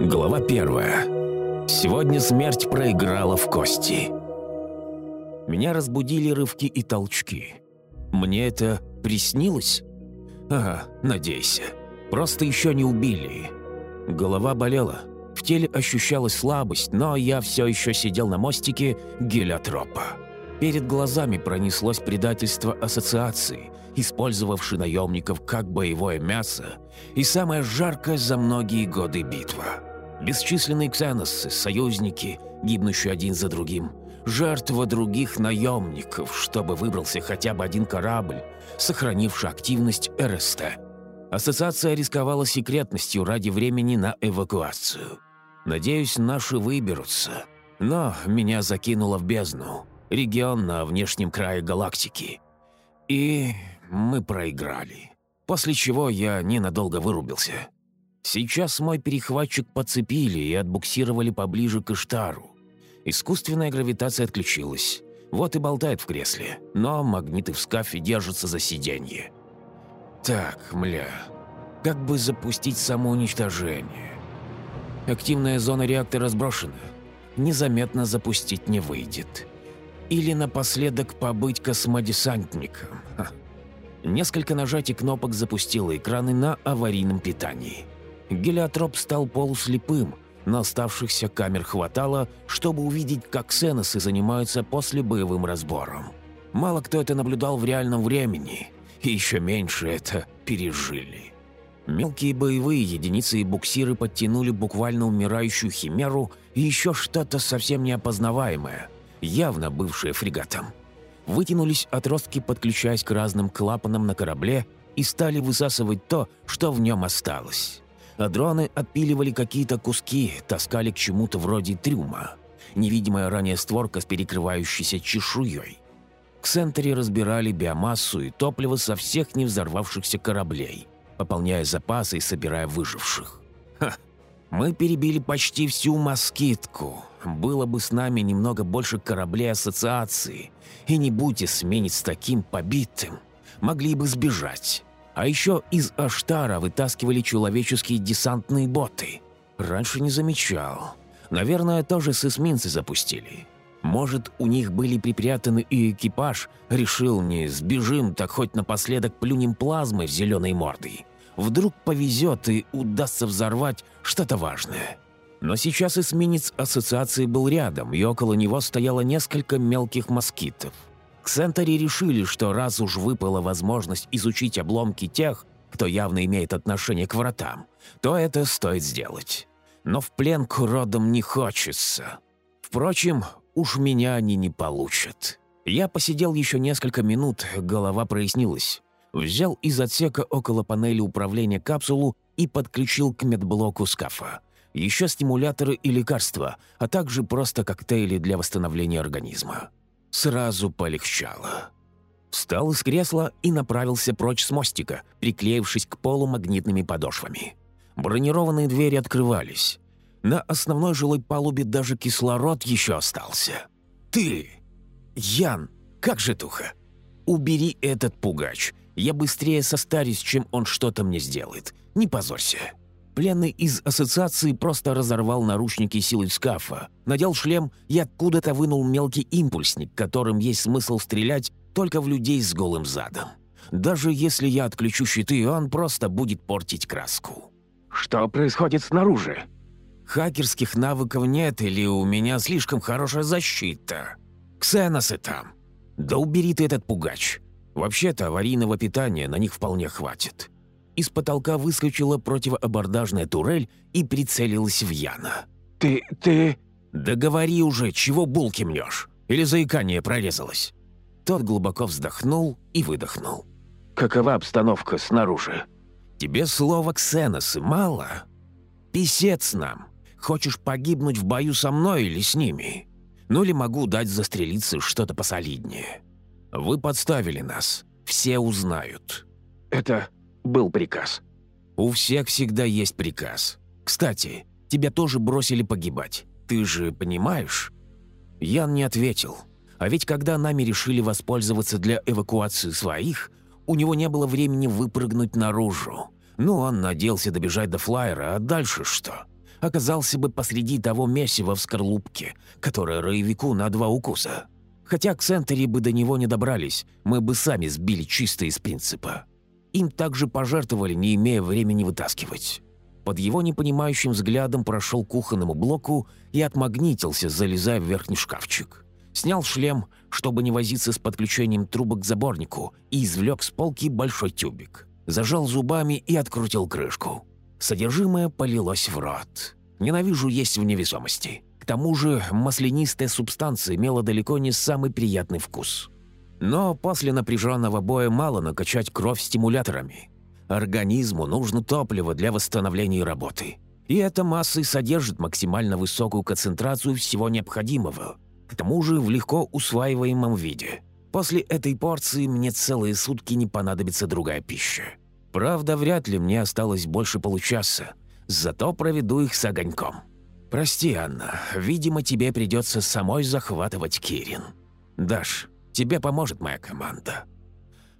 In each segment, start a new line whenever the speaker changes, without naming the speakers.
Глава первая. Сегодня смерть проиграла в кости. Меня разбудили рывки и толчки. Мне это приснилось? Ага, надейся. Просто еще не убили. Голова болела. В теле ощущалась слабость, но я все еще сидел на мостике гелиотропа. Перед глазами пронеслось предательство ассоциации, использовавшей наемников как боевое мясо, и самая жаркая за многие годы битва. Бесчисленные ксеноссы, союзники, гибнущие один за другим, жертва других наемников, чтобы выбрался хотя бы один корабль, сохранивший активность РСТ. Ассоциация рисковала секретностью ради времени на эвакуацию. Надеюсь, наши выберутся. Но меня закинуло в бездну регион на внешнем крае галактики. И мы проиграли. После чего я ненадолго вырубился. Сейчас мой перехватчик подцепили и отбуксировали поближе к Иштару. Искусственная гравитация отключилась. Вот и болтает в кресле, но магниты в скафе держатся за сиденье. Так, мля, как бы запустить самоуничтожение? Активная зона реактора сброшена. Незаметно запустить не выйдет. Или напоследок побыть космодесантником. Ха. Несколько нажатий кнопок запустило экраны на аварийном питании. Гелиотроп стал полуслепым, но оставшихся камер хватало, чтобы увидеть, как ксеносы занимаются после боевым разбором. Мало кто это наблюдал в реальном времени, и еще меньше это пережили. Мелкие боевые единицы и буксиры подтянули буквально умирающую химеру и еще что-то совсем неопознаваемое – явно бывшие фрегатом. Вытянулись отростки, подключаясь к разным клапанам на корабле, и стали высасывать то, что в нем осталось. А дроны отпиливали какие-то куски, таскали к чему-то вроде трюма. Невидимая ранее створка с перекрывающейся чешуей. Ксентери разбирали биомассу и топливо со всех невзорвавшихся кораблей, пополняя запасы и собирая выживших. Ха! Мы перебили почти всю москитку, было бы с нами немного больше кораблей ассоциации, и не будьте сменить с таким побитым, могли бы сбежать. А еще из Аштара вытаскивали человеческие десантные боты. Раньше не замечал. Наверное, тоже с эсминцы запустили. Может, у них были припрятаны и экипаж, решил не сбежим, так хоть напоследок плюнем плазмой в зеленой морды. Вдруг повезет и удастся взорвать что-то важное. Но сейчас эсминец ассоциации был рядом, и около него стояло несколько мелких москитов. Ксентари решили, что раз уж выпала возможность изучить обломки тех, кто явно имеет отношение к вратам, то это стоит сделать. Но в пленку родом не хочется. Впрочем, уж меня они не получат. Я посидел еще несколько минут, голова прояснилась. Взял из отсека около панели управления капсулу и подключил к медблоку скафа еще стимуляторы и лекарства, а также просто коктейли для восстановления организма. Сразу полегчало. Встал из кресла и направился прочь с мостика, приклеившись к полу магнитными подошвами. Бронированные двери открывались. На основной жилой палубе даже кислород еще остался. «Ты! Ян, как же туха! Убери этот пугач. Я быстрее состарюсь, чем он что-то мне сделает. Не позорься!» Пленный из ассоциации просто разорвал наручники силой скафа, надел шлем и откуда-то вынул мелкий импульсник, которым есть смысл стрелять только в людей с голым задом. Даже если я отключу щиты, он просто будет портить краску.
«Что происходит снаружи?»
«Хакерских навыков нет или у меня слишком хорошая защита? Ксеносы там. Да убери ты этот пугач. Вообще-то аварийного питания на них вполне хватит». Из потолка выскочила противоабордажная турель и прицелилась в Яна.
«Ты... ты...»
«Да говори уже, чего булки мнешь? Или заикание прорезалось?» Тот глубоко вздохнул и выдохнул.
«Какова обстановка снаружи?»
«Тебе слово «ксеносы» мало? Писец нам. Хочешь погибнуть в бою со мной или с ними? Ну или могу дать застрелиться что-то посолиднее? Вы подставили нас. Все узнают».
«Это был приказ.
У всех всегда есть приказ. Кстати, тебя тоже бросили погибать. Ты же понимаешь? Ян не ответил. А ведь когда нами решили воспользоваться для эвакуации своих, у него не было времени выпрыгнуть наружу. Ну, он надеялся добежать до флайера, а дальше что? оказался бы посреди того месива в скорлупке, которое роевику на два укуса. Хотя к Сентери бы до него не добрались, мы бы сами сбили чисто из принципа. Им также пожертвовали, не имея времени вытаскивать. Под его непонимающим взглядом прошел к кухонному блоку и отмагнитился, залезая в верхний шкафчик. Снял шлем, чтобы не возиться с подключением трубок к заборнику, и извлек с полки большой тюбик. Зажал зубами и открутил крышку. Содержимое полилось в рот. Ненавижу есть в невесомости. К тому же маслянистая субстанция имела далеко не самый приятный вкус. Но после напряженного боя мало накачать кровь стимуляторами. Организму нужно топливо для восстановления работы. И эта масса и содержит максимально высокую концентрацию всего необходимого, к тому же в легко усваиваемом виде. После этой порции мне целые сутки не понадобится другая пища. Правда, вряд ли мне осталось больше получаса, зато проведу их с огоньком. Прости, Анна, видимо, тебе придется самой захватывать Кирин. Даш, тебе поможет моя команда».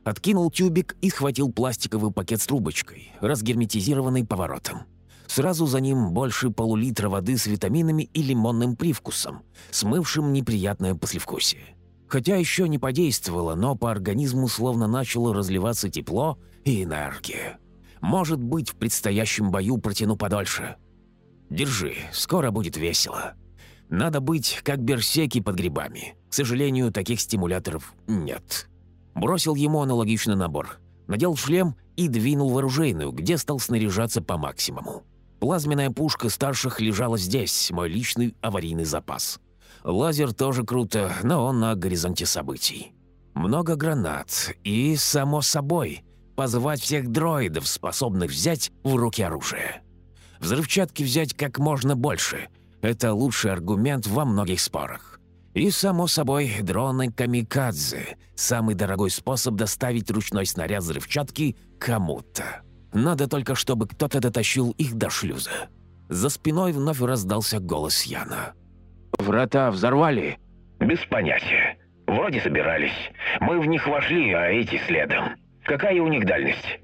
Откинул тюбик и схватил пластиковый пакет с трубочкой, разгерметизированный поворотом. Сразу за ним больше полулитра воды с витаминами и лимонным привкусом, смывшим неприятное послевкусие. Хотя еще не подействовало, но по организму словно начало разливаться тепло и энергия. Может быть, в предстоящем бою протяну подольше. Держи, скоро будет весело. Надо быть как берсеки под грибами. К сожалению, таких стимуляторов нет. Бросил ему аналогичный набор. Надел шлем и двинул в оружейную, где стал снаряжаться по максимуму. Плазменная пушка старших лежала здесь, мой личный аварийный запас. Лазер тоже круто, но он на горизонте событий. Много гранат и, само собой, позвать всех дроидов, способных взять в руки оружие. Взрывчатки взять как можно больше – это лучший аргумент во многих спорах. И, само собой, дроны «Камикадзе» – самый дорогой способ доставить ручной снаряд взрывчатки кому-то. Надо только, чтобы кто-то дотащил их до шлюза. За спиной вновь раздался голос Яна.
Врата взорвали?
Без понятия. Вроде собирались. Мы в них вошли, а эти следом. Какая у них дальность?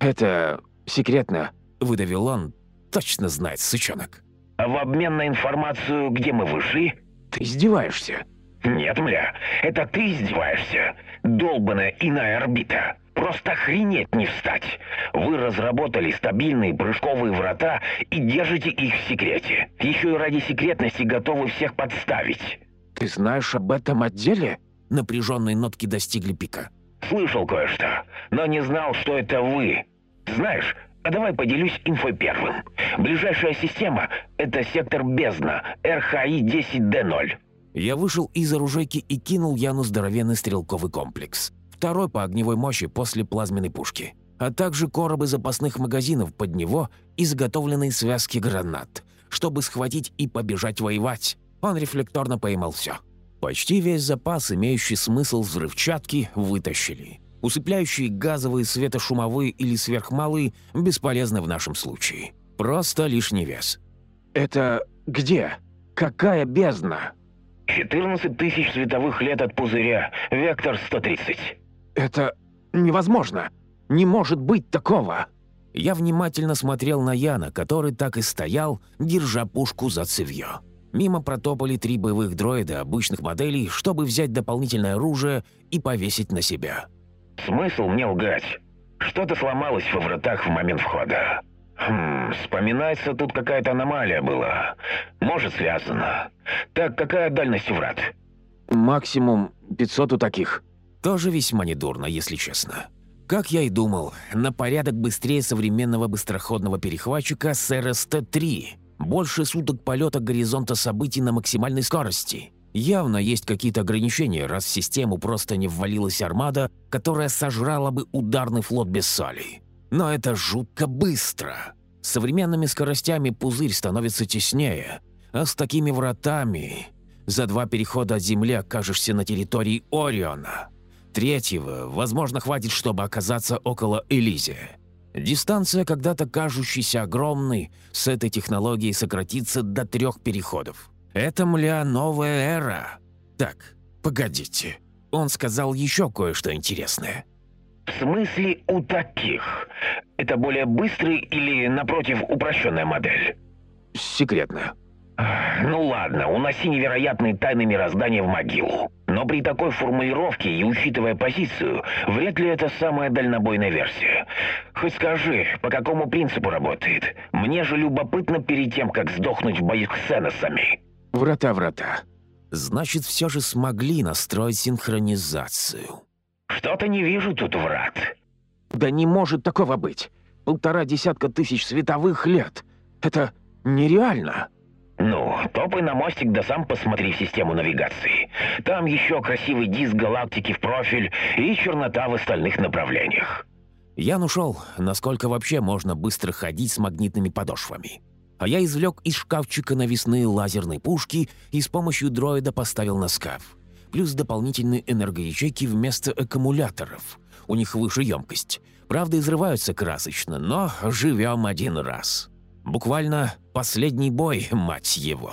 Это секретно.
Выдавил он. Точно знает, сучонок.
А в обмен на информацию, где мы вышли?
Ты издеваешься?
Нет, мля, это ты издеваешься. Долбаная иная орбита. Просто охренеть не встать. Вы разработали стабильные прыжковые врата и держите их в секрете. Еще и ради секретности готовы всех подставить.
Ты знаешь об этом отделе?
Напряженные нотки достигли пика.
Слышал кое-что, но не знал, что это вы. Знаешь, давай поделюсь инфой первым. Ближайшая система — это сектор бездна, РХИ-10Д0.
Я вышел из оружейки и кинул Яну здоровенный стрелковый комплекс второй по огневой мощи после плазменной пушки, а также коробы запасных магазинов под него и заготовленные связки гранат, чтобы схватить и побежать воевать. Он рефлекторно поймал все. Почти весь запас, имеющий смысл взрывчатки, вытащили. Усыпляющие газовые, светошумовые или сверхмалые бесполезны в нашем случае. Просто лишний вес.
Это где? Какая бездна?
14 тысяч световых лет от пузыря, вектор 130.
Это невозможно. Не может быть такого.
Я внимательно смотрел на Яна, который так и стоял, держа пушку за цевьё. Мимо протопали три боевых дроида обычных моделей, чтобы взять дополнительное оружие и повесить на себя.
Смысл мне лгать? Что-то сломалось во вратах в момент входа. Хм, вспоминается, тут какая-то аномалия была. Может, связано. Так, какая дальность врат?
Максимум 500 у таких.
Тоже весьма недурно, если честно. Как я и думал, на порядок быстрее современного быстроходного перехватчика с РСТ-3. Больше суток полета горизонта событий на максимальной скорости. Явно есть какие-то ограничения, раз в систему просто не ввалилась армада, которая сожрала бы ударный флот без соли. Но это жутко быстро. Современными скоростями пузырь становится теснее, а с такими вратами... За два перехода от Земли окажешься на территории Ориона. Третьего, возможно, хватит, чтобы оказаться около Элизия. Дистанция, когда-то кажущаяся огромной, с этой технологией сократится до трех переходов. Это, мля, новая эра. Так, погодите. Он сказал еще кое-что интересное.
В смысле у таких? Это более быстрый или, напротив, упрощенная модель?
секретное.
Ну ладно, уноси невероятные тайны мироздания в могилу. Но при такой формулировке и учитывая позицию, вряд ли это самая дальнобойная версия. Хоть скажи, по какому принципу работает? Мне же любопытно перед тем, как сдохнуть в бою с Сеносами.
Врата-врата.
Значит, все же смогли настроить синхронизацию.
Что-то не вижу тут врат.
Да не может такого быть. Полтора десятка тысяч световых лет. Это нереально.
Ну, топай на мостик, да сам посмотри в систему навигации. Там еще красивый диск галактики в профиль и чернота в остальных направлениях.
Ян ушел, насколько вообще можно быстро ходить с магнитными подошвами. А я извлек из шкафчика навесные лазерные пушки и с помощью дроида поставил на скаф. Плюс дополнительные энергоячейки вместо аккумуляторов. У них выше емкость. Правда, изрываются красочно, но живем один раз. Буквально последний бой, мать его.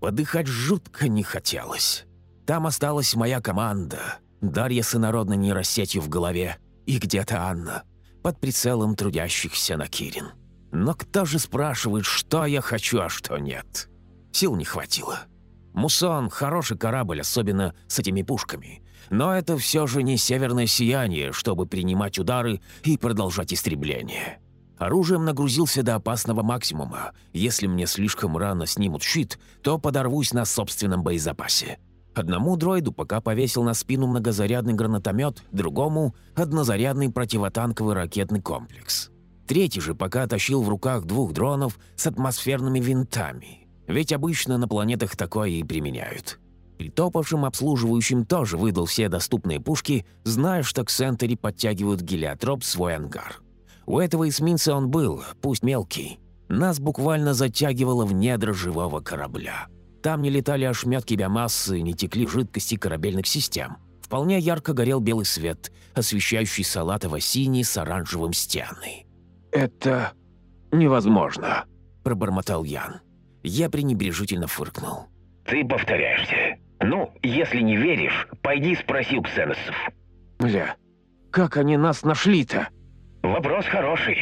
Подыхать жутко не хотелось. Там осталась моя команда. Дарья с инородной нейросетью в голове. И где-то Анна. Под прицелом трудящихся на Кирин. Но кто же спрашивает, что я хочу, а что нет? Сил не хватило. Мусон – хороший корабль, особенно с этими пушками. Но это все же не северное сияние, чтобы принимать удары и продолжать истребление. Оружием нагрузился до опасного максимума. Если мне слишком рано снимут щит, то подорвусь на собственном боезапасе. Одному дроиду пока повесил на спину многозарядный гранатомет, другому — однозарядный противотанковый ракетный комплекс. Третий же пока тащил в руках двух дронов с атмосферными винтами. Ведь обычно на планетах такое и применяют. Притопавшим обслуживающим тоже выдал все доступные пушки, зная, что к Сентери подтягивают гелиотроп свой ангар. У этого эсминца он был, пусть мелкий. Нас буквально затягивало в недра живого корабля. Там не летали ошметки биомассы, не текли жидкости корабельных систем. Вполне ярко горел белый свет, освещающий салатово-синий с оранжевым стены.
«Это невозможно», –
пробормотал Ян. Я пренебрежительно фыркнул.
«Ты повторяешься. Ну, если не веришь, пойди спроси у ксеносов».
«Бля, как они нас нашли-то?»
Вопрос хороший.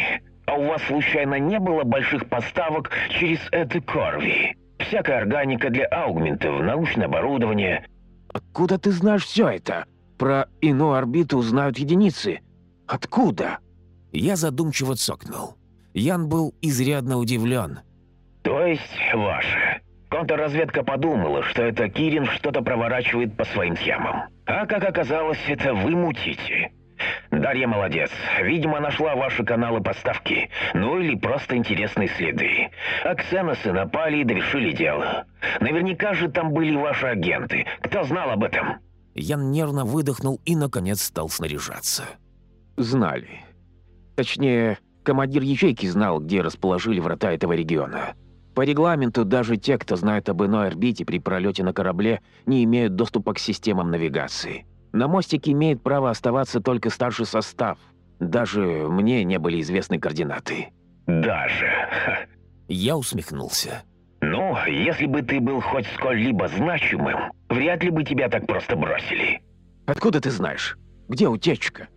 А у вас случайно не было больших поставок через это Корви? Всякая органика для аугментов, научное оборудование.
Откуда ты знаешь все это? Про иную орбиту знают единицы. Откуда?
Я задумчиво цокнул. Ян был изрядно удивлен.
То есть ваше. Контрразведка подумала, что это Кирин что-то проворачивает по своим схемам. А как оказалось, это вы мутите. Дарья молодец. Видимо, нашла ваши каналы поставки. Ну или просто интересные следы. А ксеносы напали и довершили дело. Наверняка же там были ваши агенты. Кто знал об этом?
Ян нервно выдохнул и, наконец, стал снаряжаться.
Знали. Точнее, командир ячейки знал, где расположили врата этого региона. По регламенту даже те, кто знает об иной орбите при пролете на корабле, не имеют доступа к системам навигации. На мостике имеет право оставаться только старший состав. Даже мне не были известны координаты».
«Даже?»
Я усмехнулся.
«Ну, если бы ты был хоть сколь-либо значимым, вряд ли бы тебя так просто бросили».
«Откуда ты знаешь? Где утечка?»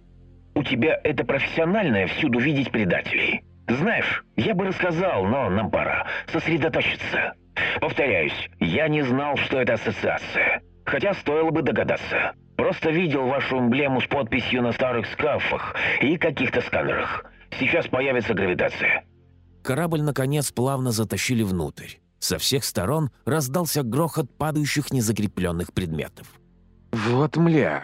«У тебя это профессиональное всюду видеть предателей. Знаешь, я бы рассказал, но нам пора сосредоточиться. Повторяюсь, я не знал, что это ассоциация, хотя стоило бы догадаться». Просто видел вашу эмблему с подписью на старых скафах и каких-то сканерах. Сейчас появится гравитация».
Корабль, наконец, плавно затащили внутрь. Со всех сторон раздался грохот падающих незакрепленных предметов.
«Вот мля.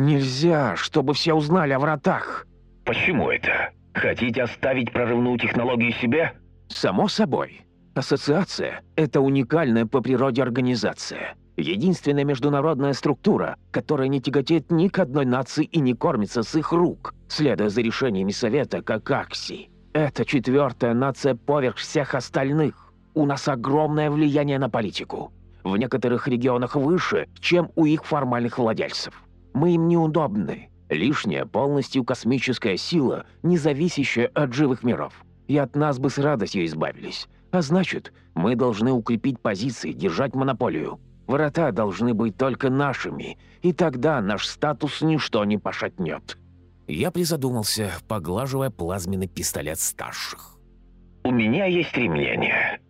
Нельзя, чтобы все узнали о вратах».
«Почему это? Хотите оставить прорывную технологию себе?»
«Само собой. Ассоциация — это уникальная по природе организация. Единственная международная структура, которая не тяготеет ни к одной нации и не кормится с их рук, следуя за решениями Совета, как Акси. Это четвертая нация поверх всех остальных. У нас огромное влияние на политику. В некоторых регионах выше, чем у их формальных владельцев. Мы им неудобны. Лишняя полностью космическая сила, не зависящая от живых миров. И от нас бы с радостью избавились. А значит, мы должны укрепить позиции, держать монополию. Врата должны быть только нашими, и тогда наш статус ничто не пошатнет».
Я призадумался, поглаживая плазменный пистолет старших.
«У меня есть три мнения.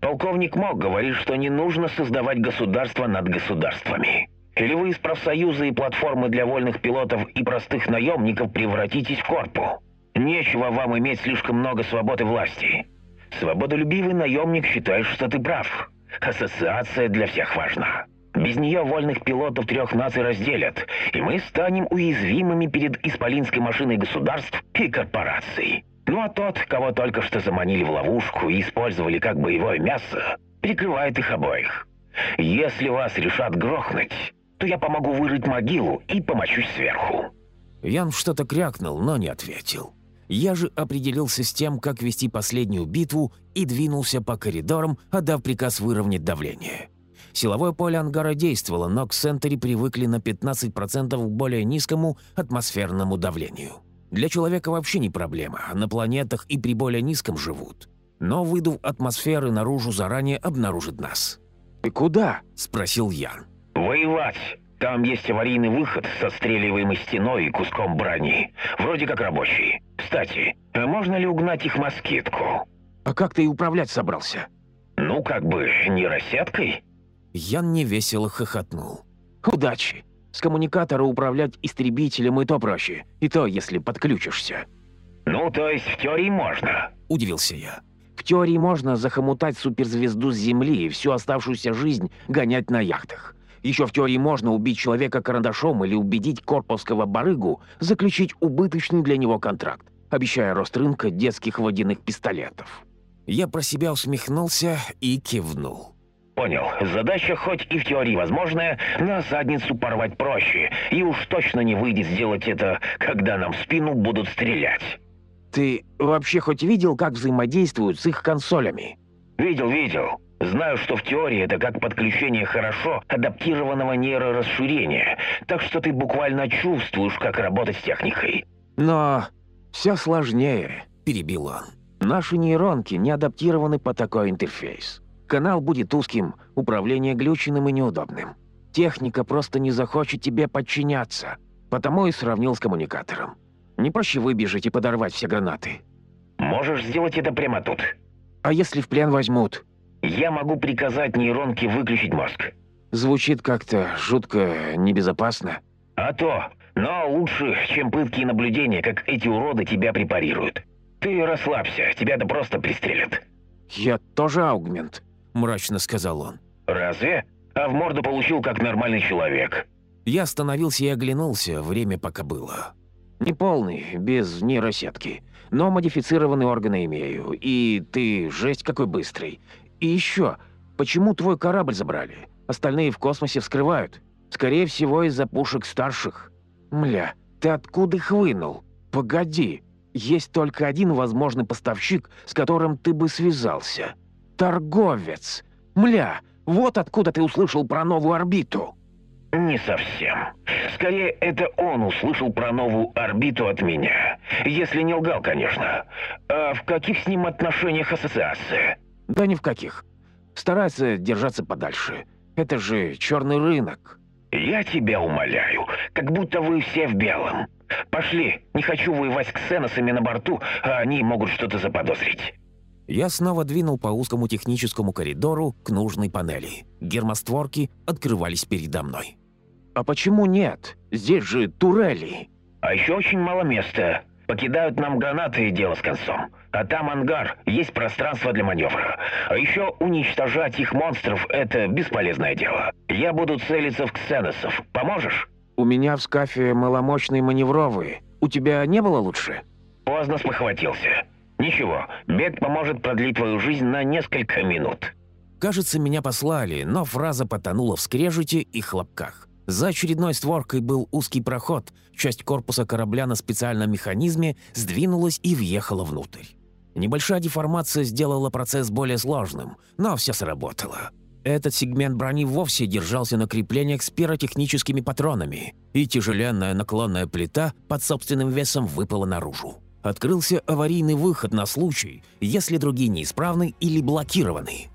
Полковник Мок говорит, что не нужно создавать государство над государствами. Или вы из профсоюза и платформы для вольных пилотов и простых наемников превратитесь в корпу. Нечего вам иметь слишком много свободы власти. Свободолюбивый наемник считает, что ты прав. Ассоциация для всех важна. Без нее вольных пилотов трех наций разделят, и мы станем уязвимыми перед исполинской машиной государств и корпораций. Ну а тот, кого только что заманили в ловушку и использовали как боевое мясо, прикрывает их обоих. Если вас решат грохнуть, то я помогу вырыть могилу и помочусь сверху».
Ян что-то крякнул, но не ответил. Я же определился с тем, как вести последнюю битву и двинулся по коридорам, отдав приказ выровнять давление. Силовое поле ангара действовало, но к Сентери привыкли на 15% к более низкому атмосферному давлению. Для человека вообще не проблема, на планетах и при более низком живут. Но выдув атмосферы наружу заранее обнаружит нас.
«Ты куда?»
– спросил Ян.
«Воевать!» Там есть аварийный выход со стреливаемой стеной и куском брони. Вроде как рабочий. Кстати, а можно ли угнать их москитку?
А как ты и управлять собрался?
Ну, как бы, нейросеткой?
Ян невесело хохотнул.
Удачи. С коммуникатора управлять истребителем и то проще. И то, если подключишься.
Ну, то есть в теории можно?
Удивился я.
В теории можно захомутать суперзвезду с Земли и всю оставшуюся жизнь гонять на яхтах. Еще в теории можно убить человека карандашом или убедить корповского барыгу заключить убыточный для него контракт, обещая рост рынка детских водяных пистолетов.
Я про себя усмехнулся и кивнул.
Понял. Задача хоть и в теории возможная, на задницу порвать проще. И уж точно не выйдет сделать это, когда нам в спину будут стрелять.
Ты вообще хоть видел, как взаимодействуют с их консолями?
Видел, видел. Знаю, что в теории это как подключение хорошо адаптированного нейрорасширения, так что ты буквально чувствуешь, как работать с техникой.
Но все сложнее,
перебил он.
Наши нейронки не адаптированы под такой интерфейс. Канал будет узким, управление глюченным и неудобным. Техника просто не захочет тебе подчиняться, потому и сравнил с коммуникатором. Не проще выбежать и подорвать все гранаты.
Можешь сделать это прямо тут.
А если в плен возьмут?
Я могу приказать нейронке выключить мозг.
Звучит как-то жутко небезопасно.
А то, но лучше, чем пытки и наблюдения, как эти уроды тебя препарируют. Ты расслабься, тебя-то просто пристрелят.
Я тоже аугмент,
мрачно сказал он.
Разве? А в морду получил как нормальный человек.
Я остановился и оглянулся, время пока было.
Неполный, без нейросетки. Но модифицированные органы имею. И ты жесть какой быстрый. И еще, почему твой корабль забрали? Остальные в космосе вскрывают. Скорее всего, из-за пушек старших. Мля, ты откуда их вынул? Погоди, есть только один возможный поставщик, с которым ты бы связался. Торговец. Мля, вот откуда ты услышал про новую орбиту.
Не совсем. Скорее, это он услышал про новую орбиту от меня. Если не лгал, конечно. А в каких с ним отношениях ассоциация?
Да ни в каких. Старается держаться подальше. Это же черный рынок.
Я тебя умоляю, как будто вы все в белом. Пошли, не хочу воевать с ксеносами на борту, а они могут что-то заподозрить.
Я снова двинул по узкому техническому коридору к нужной панели. Гермостворки открывались передо мной.
«А почему нет? Здесь же турели!»
«А еще очень мало места. Покидают нам гранаты и дело с концом. А там ангар, есть пространство для маневра. А еще уничтожать их монстров – это бесполезное дело. Я буду целиться в ксеносов. Поможешь?
У меня в скафе маломощные маневровые. У тебя не было лучше?
Поздно спохватился. Ничего, бег поможет продлить твою жизнь на несколько минут.
Кажется, меня послали, но фраза потонула в скрежете и хлопках. За очередной створкой был узкий проход, часть корпуса корабля на специальном механизме сдвинулась и въехала внутрь. Небольшая деформация сделала процесс более сложным, но все сработало. Этот сегмент брони вовсе держался на креплениях с пиротехническими патронами, и тяжеленная наклонная плита под собственным весом выпала наружу. Открылся аварийный выход на случай, если другие неисправны или блокированы.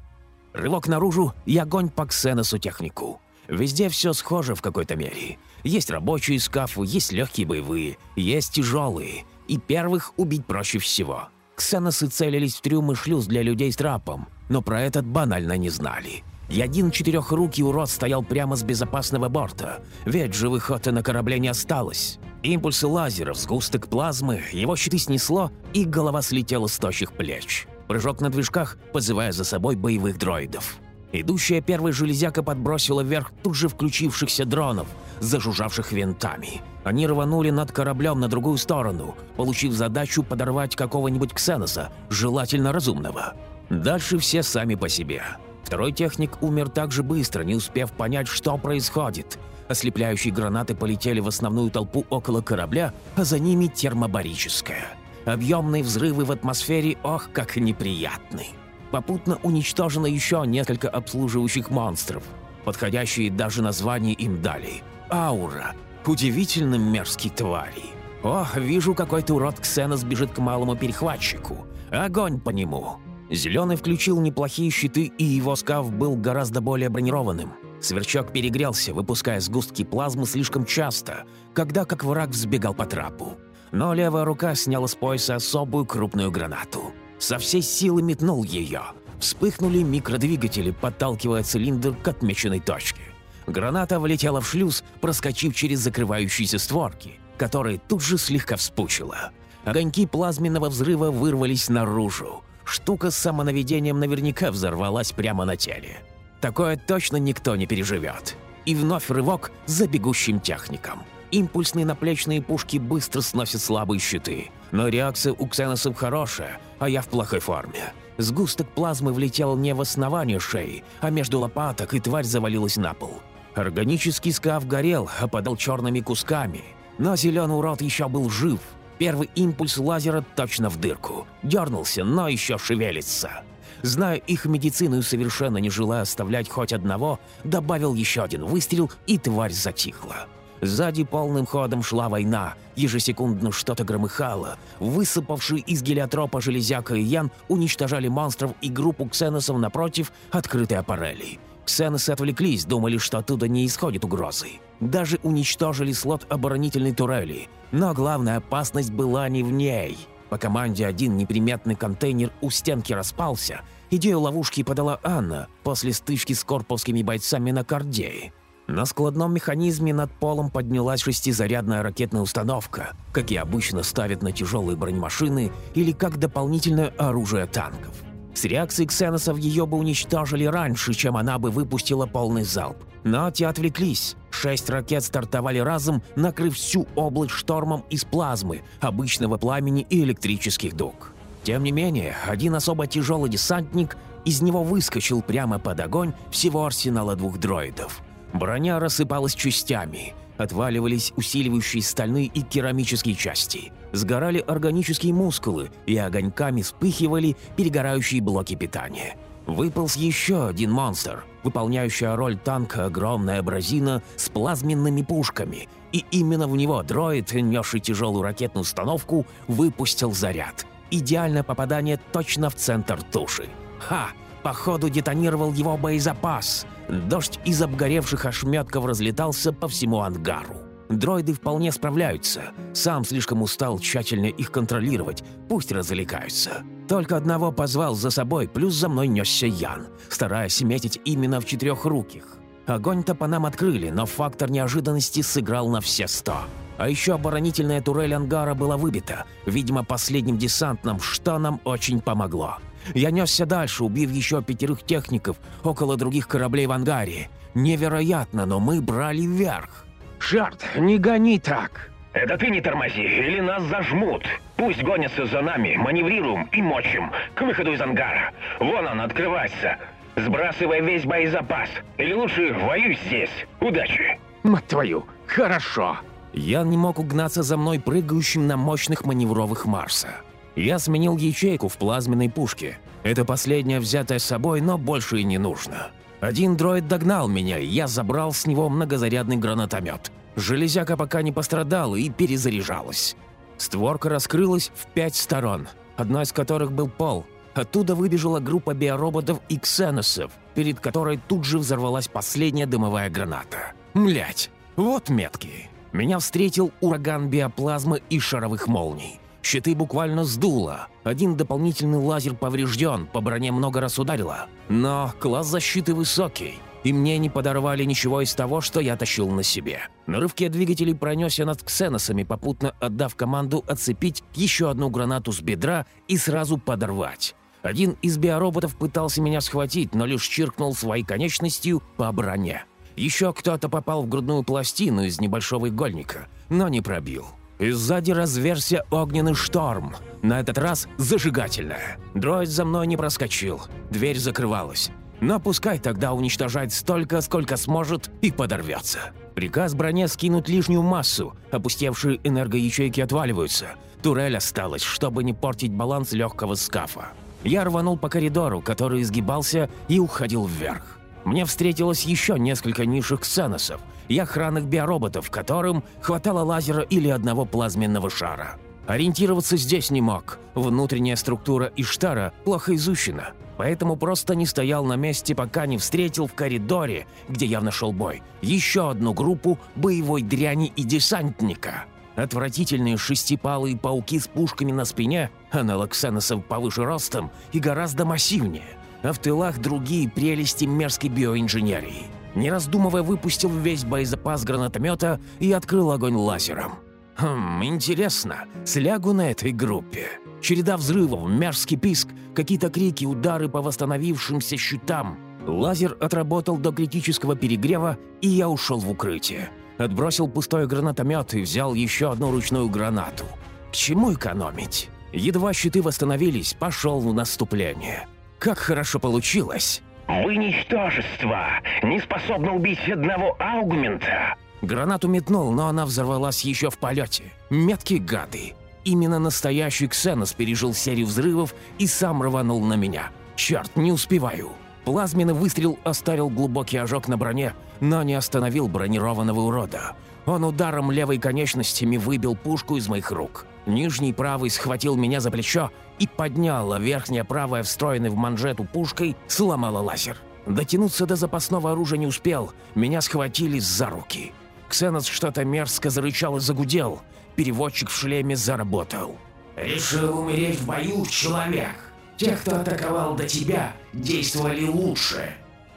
Рывок наружу и огонь по ксеносу технику. Везде все схоже в какой-то мере. Есть рабочие скафы, есть легкие боевые, есть тяжелые. И первых убить проще всего. Ксеносы целились в трюмы шлюз для людей с трапом, но про этот банально не знали. И один четырехрукий урод стоял прямо с безопасного борта, ведь живых хода на корабле не осталось. Импульсы лазеров, сгусток плазмы, его щиты снесло, и голова слетела с тощих плеч. Прыжок на движках, позывая за собой боевых дроидов. Идущая первой железяка подбросила вверх тут же включившихся дронов, зажужжавших винтами. Они рванули над кораблем на другую сторону, получив задачу подорвать какого-нибудь ксеноса, желательно разумного. Дальше все сами по себе. Второй техник умер так же быстро, не успев понять, что происходит. Ослепляющие гранаты полетели в основную толпу около корабля, а за ними термобарическая. Объемные взрывы в атмосфере, ох, как неприятны. Попутно уничтожено еще несколько обслуживающих монстров. Подходящие даже названия им дали. Аура. Удивительно мерзкие твари. О, вижу, какой-то урод Ксенос бежит к малому перехватчику. Огонь по нему. Зеленый включил неплохие щиты, и его скаф был гораздо более бронированным. Сверчок перегрелся, выпуская сгустки плазмы слишком часто, когда как враг взбегал по трапу. Но левая рука сняла с пояса особую крупную гранату со всей силы метнул ее. Вспыхнули микродвигатели, подталкивая цилиндр к отмеченной точке. Граната влетела в шлюз, проскочив через закрывающиеся створки, которые тут же слегка вспучила. Огоньки плазменного взрыва вырвались наружу. Штука с самонаведением наверняка взорвалась прямо на теле. Такое точно никто не переживет. И вновь рывок за бегущим техником. Импульсные наплечные пушки быстро сносят слабые щиты. Но реакция у ксеносов хорошая, а я в плохой форме. Сгусток плазмы влетел не в основание шеи, а между лопаток, и тварь завалилась на пол. Органический скаф горел, опадал черными кусками. Но зеленый урод еще был жив. Первый импульс лазера точно в дырку. Дернулся, но еще шевелится. Зная их медицину и совершенно не желая оставлять хоть одного, добавил еще один выстрел, и тварь затихла. Сзади полным ходом шла война. Ежесекундно что-то громыхало. Высыпавшие из гелиотропа железяка и Ян уничтожали монстров и группу ксеносов напротив открытой аппарели. Ксеносы отвлеклись, думали, что оттуда не исходит угрозы. Даже уничтожили слот оборонительной турели. Но главная опасность была не в ней. По команде один неприметный контейнер у стенки распался. Идею ловушки подала Анна после стычки с корповскими бойцами на Кордее. На складном механизме над полом поднялась шестизарядная ракетная установка, как и обычно ставят на тяжелые бронемашины или как дополнительное оружие танков. С реакцией ксеносов ее бы уничтожили раньше, чем она бы выпустила полный залп. Но те отвлеклись. Шесть ракет стартовали разом, накрыв всю область штормом из плазмы, обычного пламени и электрических дуг. Тем не менее, один особо тяжелый десантник из него выскочил прямо под огонь всего арсенала двух дроидов – Броня рассыпалась частями, отваливались усиливающие стальные и керамические части, сгорали органические мускулы и огоньками вспыхивали перегорающие блоки питания. Выполз еще один монстр, выполняющая роль танка огромная абразина с плазменными пушками, и именно в него дроид, несший тяжелую ракетную установку, выпустил заряд. Идеальное попадание точно в центр туши. Ха! Походу детонировал его боезапас. Дождь из обгоревших ошметков разлетался по всему ангару. Дроиды вполне справляются. Сам слишком устал тщательно их контролировать, пусть развлекаются. Только одного позвал за собой, плюс за мной несся Ян, стараясь метить именно в четырехруких. Огонь-то по нам открыли, но фактор неожиданности сыграл на все сто. А еще оборонительная турель ангара была выбита, видимо, последним десантным, что нам очень помогло. Я несся дальше, убив еще пятерых техников около других кораблей в ангаре. Невероятно, но мы брали вверх.
Шарт, не гони так!
Это ты не тормози, или нас зажмут. Пусть гонятся за нами, маневрируем и мочим. К выходу из ангара. Вон он, открывается. Сбрасывай весь боезапас. Или лучше воюй здесь. Удачи.
Мать твою, хорошо.
Я не мог угнаться за мной прыгающим на мощных маневровых Марса. Я сменил ячейку в плазменной пушке. Это последняя взятая с собой, но больше и не нужно. Один дроид догнал меня, и я забрал с него многозарядный гранатомет. Железяка пока не пострадала и перезаряжалась. Створка раскрылась в пять сторон, одна из которых был пол. Оттуда выбежала группа биороботов и ксеносов, перед которой тут же взорвалась последняя дымовая граната. Млять, вот метки. Меня встретил ураган биоплазмы и шаровых молний. Щиты буквально сдуло. Один дополнительный лазер поврежден, по броне много раз ударило. Но класс защиты высокий, и мне не подорвали ничего из того, что я тащил на себе. На рывке двигателей пронесся над ксеносами, попутно отдав команду отцепить еще одну гранату с бедра и сразу подорвать. Один из биороботов пытался меня схватить, но лишь чиркнул своей конечностью по броне. Еще кто-то попал в грудную пластину из небольшого игольника, но не пробил. И сзади разверся огненный шторм. На этот раз зажигательная. Дроид за мной не проскочил. Дверь закрывалась. Но пускай тогда уничтожает столько, сколько сможет, и подорвется. Приказ броне скинуть лишнюю массу. Опустевшие энергоячейки отваливаются. Турель осталась, чтобы не портить баланс легкого скафа. Я рванул по коридору, который изгибался и уходил вверх. Мне встретилось еще несколько низших ксеносов и охранных биороботов, которым хватало лазера или одного плазменного шара. Ориентироваться здесь не мог. Внутренняя структура Иштара плохо изучена, поэтому просто не стоял на месте, пока не встретил в коридоре, где я нашел бой, еще одну группу боевой дряни и десантника. Отвратительные шестипалые пауки с пушками на спине, аналог ксеносов повыше ростом и гораздо массивнее – а в тылах другие прелести мерзкой биоинженерии. Не раздумывая, выпустил весь боезапас гранатомета и открыл огонь лазером. Хм, интересно, слягу на этой группе. Череда взрывов, мерзкий писк, какие-то крики, удары по восстановившимся щитам. Лазер отработал до критического перегрева, и я ушел в укрытие. Отбросил пустой гранатомет и взял еще одну ручную гранату. К чему экономить? Едва щиты восстановились, пошел в наступление. Как хорошо получилось!»
«Вы ничтожество! Не способны убить одного аугмента!»
Гранату метнул, но она взорвалась еще в полете. Меткие гады. Именно настоящий Ксенос пережил серию взрывов и сам рванул на меня. Черт, не успеваю. Плазменный выстрел оставил глубокий ожог на броне, но не остановил бронированного урода. Он ударом левой конечностями выбил пушку из моих рук. Нижний правый схватил меня за плечо и поднял, а верхняя правая, встроенная в манжету пушкой, сломала лазер. Дотянуться до запасного оружия не успел, меня схватили за руки. Ксенос что-то мерзко зарычал и загудел. Переводчик в шлеме заработал.
«Решил умереть в бою, человек. Те, кто атаковал до тебя, действовали лучше».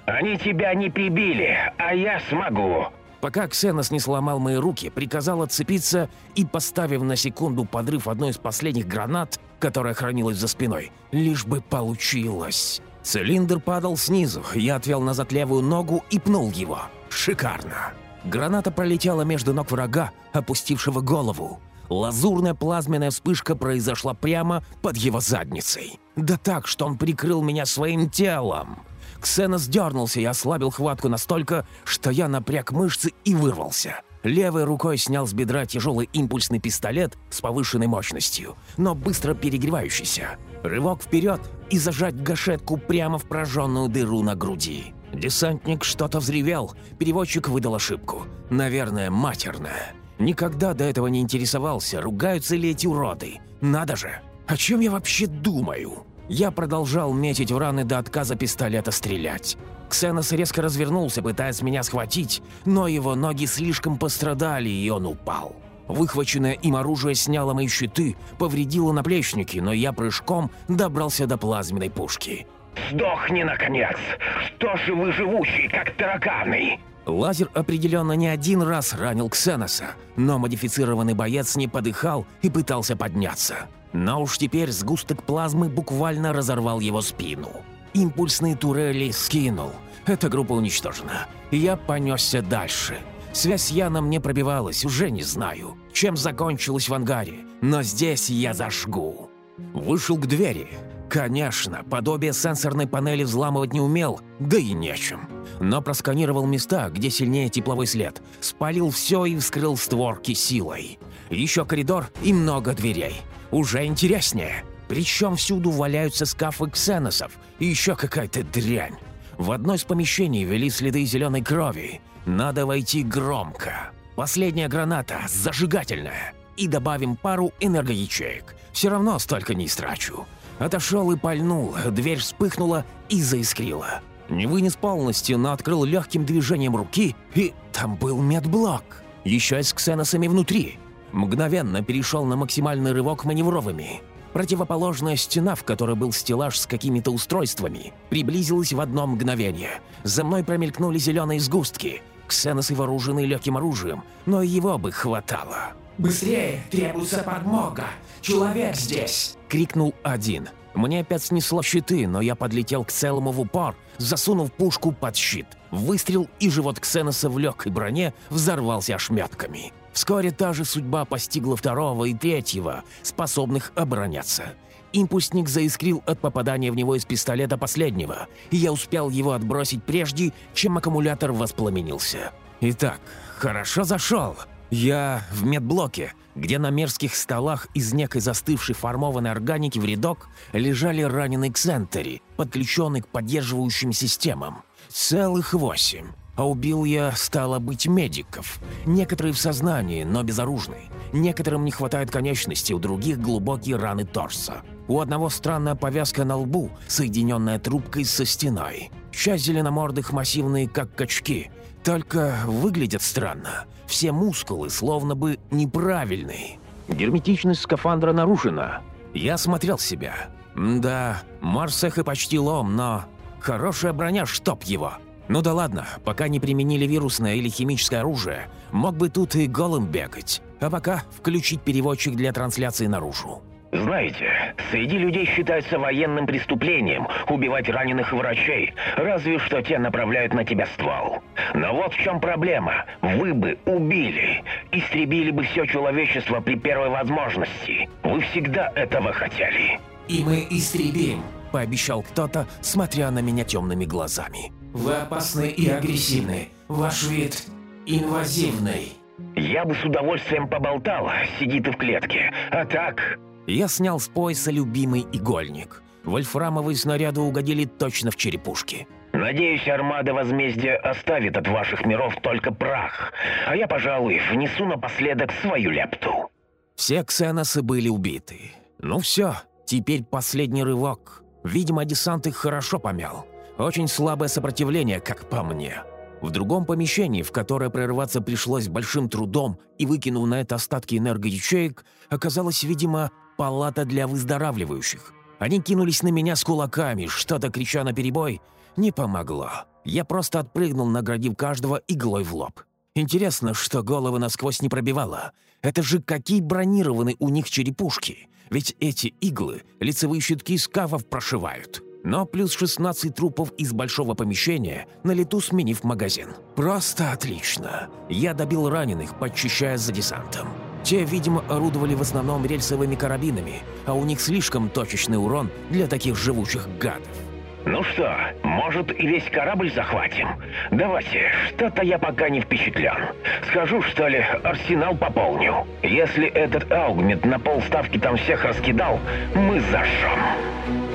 «Они тебя не прибили, а я смогу.
Пока Ксенос не сломал мои руки, приказал отцепиться и, поставив на секунду подрыв одной из последних гранат, которая хранилась за спиной, лишь бы получилось. Цилиндр падал снизу, я отвел назад левую ногу и пнул его. Шикарно. Граната пролетела между ног врага, опустившего голову. Лазурная плазменная вспышка произошла прямо под его задницей. Да так, что он прикрыл меня своим телом. Ксенос дернулся и ослабил хватку настолько, что я напряг мышцы и вырвался. Левой рукой снял с бедра тяжелый импульсный пистолет с повышенной мощностью, но быстро перегревающийся. Рывок вперед и зажать гашетку прямо в прожженную дыру на груди. Десантник что-то взревел, переводчик выдал ошибку. Наверное, матерная. Никогда до этого не интересовался, ругаются ли эти уроды. Надо же, о чем я вообще думаю? Я продолжал метить в раны до отказа пистолета стрелять. Ксенос резко развернулся, пытаясь меня схватить, но его ноги слишком пострадали, и он упал. Выхваченное им оружие сняло мои щиты, повредило наплечники, но я прыжком добрался до плазменной пушки.
«Сдохни, наконец! Что же вы живущий, как тараканы?»
Лазер определенно не один раз ранил Ксеноса, но модифицированный боец не подыхал и пытался подняться. Но уж теперь сгусток плазмы буквально разорвал его спину. Импульсные турели скинул. Эта группа уничтожена. Я понесся дальше. Связь с Яном не пробивалась, уже не знаю, чем закончилась в ангаре. Но здесь я зажгу. Вышел к двери. Конечно, подобие сенсорной панели взламывать не умел, да и нечем. Но просканировал места, где сильнее тепловой след, спалил все и вскрыл створки силой. Еще коридор и много дверей. Уже интереснее. Причем всюду валяются скафы ксеносов и еще какая-то дрянь. В одной из помещений вели следы зеленой крови. Надо войти громко. Последняя граната, зажигательная. И добавим пару энергоячеек. Все равно столько не истрачу. Отошел и пальнул, дверь вспыхнула и заискрила. Не вынес полностью, но открыл легким движением руки, и там был медблок. Еще и с ксеносами внутри. Мгновенно перешел на максимальный рывок маневровыми. Противоположная стена, в которой был стеллаж с какими-то устройствами, приблизилась в одно мгновение. За мной промелькнули зеленые сгустки. Ксеносы вооружены легким оружием, но его бы хватало.
«Быстрее! Требуется подмога! Человек здесь!»
— крикнул один. Мне опять снесло щиты, но я подлетел к целому в упор, засунув пушку под щит. Выстрел, и живот Ксеноса в легкой броне взорвался ошметками. Вскоре та же судьба постигла второго и третьего, способных обороняться. Импульсник заискрил от попадания в него из пистолета последнего, и я успел его отбросить прежде, чем аккумулятор воспламенился. Итак, хорошо зашел. Я в медблоке, где на мерзких столах из некой застывшей формованной органики в рядок лежали раненые ксентери, подключенные к поддерживающим системам. Целых восемь. А убил я, стало быть, медиков. Некоторые в сознании, но безоружные. Некоторым не хватает конечности, у других глубокие раны торса. У одного странная повязка на лбу, соединенная трубкой со стеной. Часть зеленомордых массивные, как качки. Только выглядят странно. Все мускулы словно бы неправильные.
Герметичность скафандра нарушена.
Я смотрел себя. Да, Марсех и почти лом, но... Хорошая броня, чтоб его. Ну да ладно, пока не применили вирусное или химическое оружие, мог бы тут и голым бегать. А пока включить переводчик для трансляции наружу.
Знаете, среди людей считается военным преступлением убивать раненых врачей, разве что те направляют на тебя ствол. Но вот в чем проблема. Вы бы убили, истребили бы все человечество при первой возможности. Вы всегда этого хотели.
И мы истребим.
Пообещал кто-то, смотря на меня темными глазами.
Вы опасны и агрессивны. Ваш вид инвазивный.
Я бы с удовольствием поболтал, сиди ты в клетке. А так...
Я снял с пояса любимый игольник. Вольфрамовые снаряды угодили точно в черепушки.
Надеюсь, армада возмездия оставит от ваших миров только прах. А я, пожалуй, внесу напоследок свою лепту.
Все ксеносы были убиты. Ну все, теперь последний рывок. Видимо, десант их хорошо помял. Очень слабое сопротивление, как по мне. В другом помещении, в которое прорываться пришлось большим трудом и выкинув на это остатки энергоячеек, оказалась, видимо, палата для выздоравливающих. Они кинулись на меня с кулаками, что-то крича на перебой. Не помогло. Я просто отпрыгнул, наградив каждого иглой в лоб. Интересно, что головы насквозь не пробивало. Это же какие бронированные у них черепушки. Ведь эти иглы лицевые щитки скафов прошивают. Но плюс 16 трупов из большого помещения, на лету сменив магазин. Просто отлично. Я добил раненых, подчищая за десантом. Те, видимо, орудовали в основном рельсовыми карабинами, а у них слишком точечный урон для таких живучих гадов.
Ну что, может и весь корабль захватим? Давайте, что-то я пока не впечатлен. Схожу, что ли, арсенал пополню. Если этот аугмент на полставки там всех раскидал, мы зажжем.